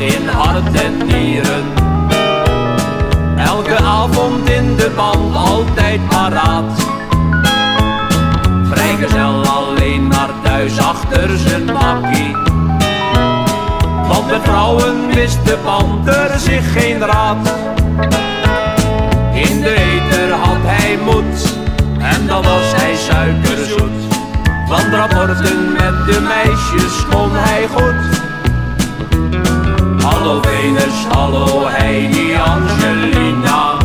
in hart en nieren. Elke avond in de band, altijd paraat. Vrijgezel alleen maar thuis achter zijn bakkie. Want met vrouwen wist de panter zich geen raad. In de eter had hij moed en dan was hij suikerzoet. Van rapporten de meisjes kon hij goed. Hallo Venus, hallo Heidi Angelina.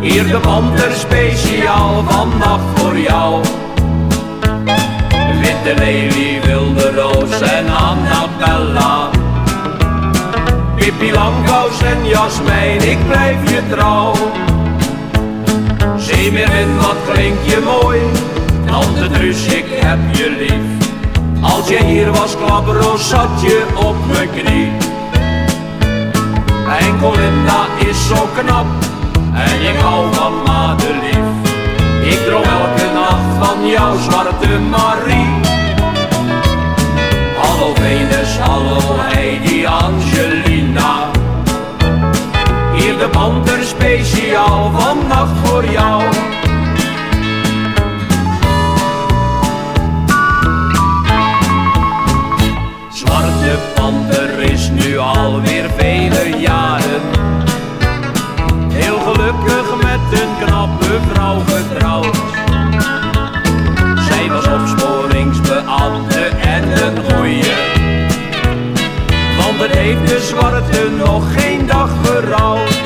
Hier de panter speciaal vannacht voor jou. Witte Lelie, Wilde Roos en Annabella. Pippi Langkous en Jasmijn, ik blijf je trouw. Zeemeermin, wat klink je mooi. Truus, ik heb je lief. Als je hier was, klapperoos, zat je op mijn knie. Enkel Linda is zo knap en ik hou van Madelief. Ik droom elke nacht van jou, zwarte Marie. Hallo Venus, hallo Heidi Angelina. Hier de panter speciaal vannacht voor jou. Nu alweer vele jaren. Heel gelukkig met een knappe vrouw getrouwd. Zij was opsporingsbeambte en een goeie. Want het heeft de zwarte nog geen dag verrouwd.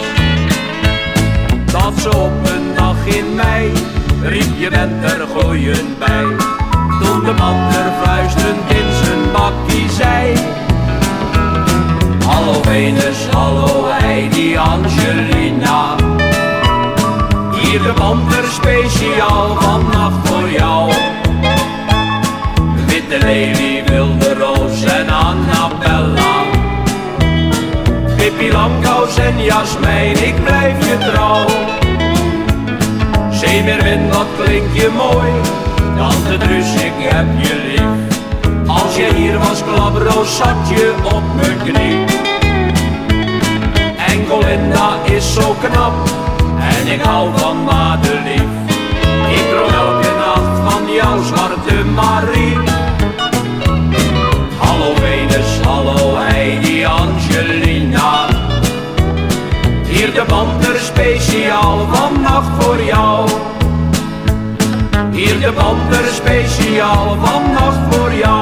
Dat ze op een dag in mei riep je bent er gooien bij. Toen de panter Venus, hallo Heidi Angelina. Hier de panter speciaal vannacht voor jou. Witte Lelie, Wilde Roos en Annabella. Pippi Langkous en Jasmijn, ik blijf je trouw. Zeemeermin, wat klink je mooi. Tante Truus, ik heb je lief. Als je hier was, klapperoos, zat je op mijn knie. Enkel Linda is zo knap en ik hou van Madelief. Ik droom elke nacht van jou, zwarte Marie. Hallo Venus, hallo Heidi Angelina. Hier de panter speciaal vannacht voor jou. Hier de panter speciaal vannacht voor jou.